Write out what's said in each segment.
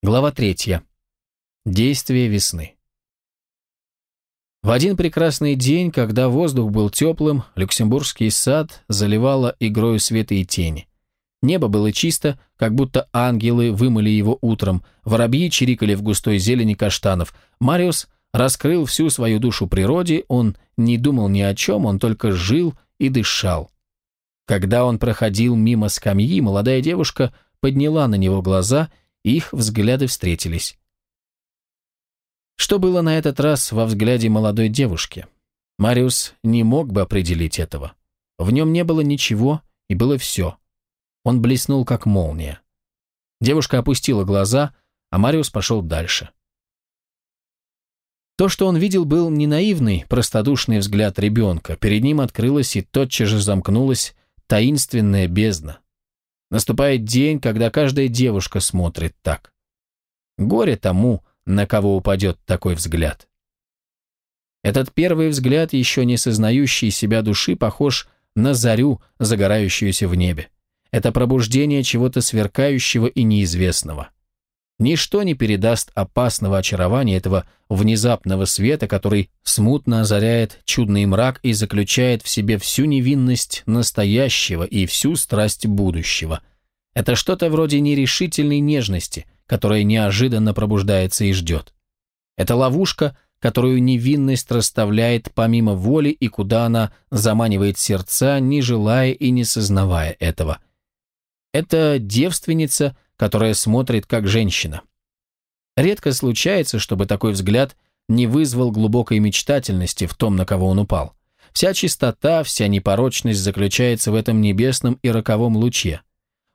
Глава третья. Действие весны. В один прекрасный день, когда воздух был теплым, Люксембургский сад заливало игрою света и тени. Небо было чисто, как будто ангелы вымыли его утром, воробьи чирикали в густой зелени каштанов. Мариус раскрыл всю свою душу природе, он не думал ни о чем, он только жил и дышал. Когда он проходил мимо скамьи, молодая девушка подняла на него глаза и, их взгляды встретились. Что было на этот раз во взгляде молодой девушки? Мариус не мог бы определить этого. В нем не было ничего, и было все. Он блеснул, как молния. Девушка опустила глаза, а Мариус пошел дальше. То, что он видел, был не наивный, простодушный взгляд ребенка. Перед ним открылась и тотчас же замкнулась таинственная бездна. Наступает день, когда каждая девушка смотрит так. Горе тому, на кого упадет такой взгляд. Этот первый взгляд, еще не сознающий себя души, похож на зарю, загорающуюся в небе. Это пробуждение чего-то сверкающего и неизвестного. Ничто не передаст опасного очарования этого внезапного света, который смутно озаряет чудный мрак и заключает в себе всю невинность настоящего и всю страсть будущего. Это что-то вроде нерешительной нежности, которая неожиданно пробуждается и ждет. Это ловушка, которую невинность расставляет помимо воли и куда она заманивает сердца, не желая и не сознавая этого. Это девственница – которая смотрит как женщина. Редко случается, чтобы такой взгляд не вызвал глубокой мечтательности в том, на кого он упал. Вся чистота, вся непорочность заключается в этом небесном и роковом луче.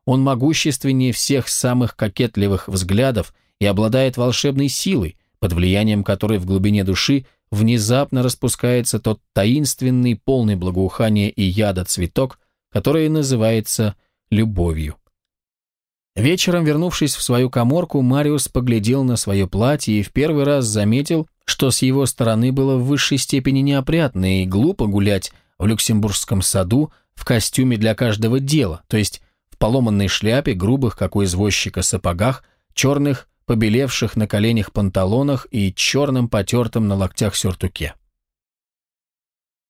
Он могущественнее всех самых кокетливых взглядов и обладает волшебной силой, под влиянием которой в глубине души внезапно распускается тот таинственный, полный благоухания и яда цветок, который называется любовью. Вечером, вернувшись в свою коморку, Мариус поглядел на свое платье и в первый раз заметил, что с его стороны было в высшей степени неопрятно и глупо гулять в Люксембургском саду в костюме для каждого дела, то есть в поломанной шляпе, грубых, как у извозчика, сапогах, черных, побелевших на коленях панталонах и черном потертом на локтях сюртуке.